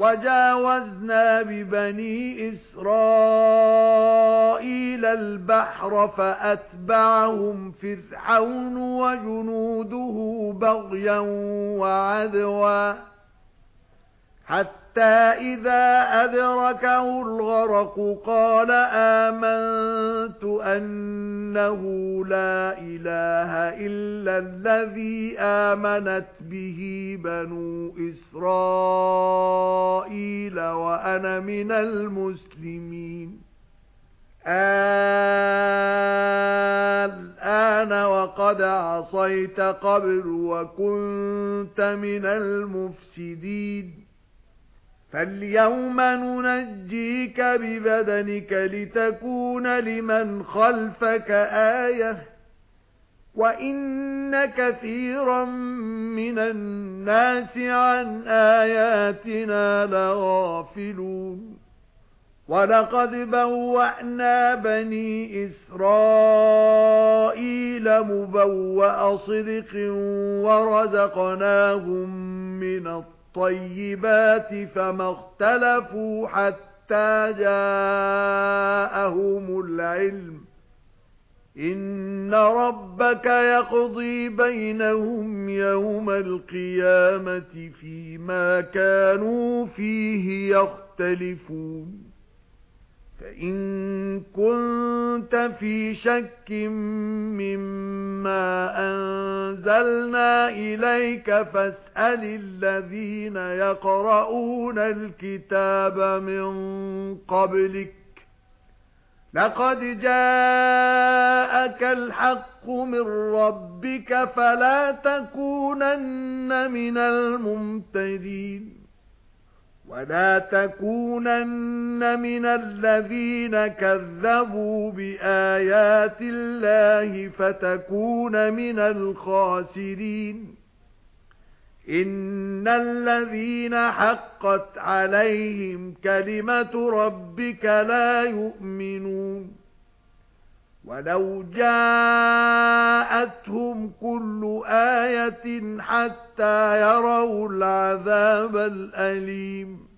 وَجَاوَزْنَا بِبَنِي إِسْرَائِيلَ الْبَحْرَ فَأَتْبَعَهُمْ فِرْعَوْنُ وَجُنُودُهُ بَغْيًا وَعَدْوًا. حَتَّى إِذَا أَدْرَكَهُ الْغَرَقُ قَالَ آمَنْتُ أَنَّهُ لَا إِلَٰهَ إِلَّا الَّذِي آمَنَتْ بِهِ بَنُو إِسْرَائِيلَ وَأَنَا مِنَ الْمُسْلِمِينَ. الْآنَ وَقَدْ عَصَيْتَ قَبْلُ وَكُنْتَ مِنَ الْمُفْسِدِينَ. فَالْيَوْمَ نُنَجِّيكَ بِبَدَنِكَ لِتَكُونَ لِمَنْ خَلْفَكَ آيَةً وَإِنَّ كَثِيرًا مِنَ النَّاسِ عَن آيَاتِنَا لَغَافِلُونَ وَلَقَدْ بَوَّأْنَا بَنِي إِسْرَائِيلَ مُبَوَّأَ صِدْقٍ وَرَزَقْنَاهُم مِّنَ الطَّيِّبَاتِ الطيبات فما اختلفوا حتى جاءهم العلم. إن ربك يقضي بينهم يوم القيامة فيما كانوا فيه يختلفون. فَإِن كُنتَ فِي شَكٍّ مِّمَّا أَنزَلْنَا إِلَيْكَ فَاسْأَلِ الَّذِينَ يَقْرَؤُونَ الْكِتَابَ مِن قَبْلِكَ. لَقَدْ جَاءَكَ الْحَقُّ مِن رَّبِّكَ فَلَا تَكُونَنَّ مِنَ الْمُمْتَرِينَ. وَلَا تَكُونَنَّ مِنَ الَّذِينَ كَذَّبُوا بِآيَاتِ اللَّهِ فَتَكُونَ مِنَ الْخَاسِرِينَ إِنَّ الَّذِينَ حَقَّتْ عَلَيْهِمْ كَلِمَةُ رَبِّكَ لَا يُؤْمِنُونَ وَلَوْ جَاءَتْهُمْ كُلُّ آيَةٍ حَتَّى يَرَوْا الْعَذَابَ الْأَلِيمَ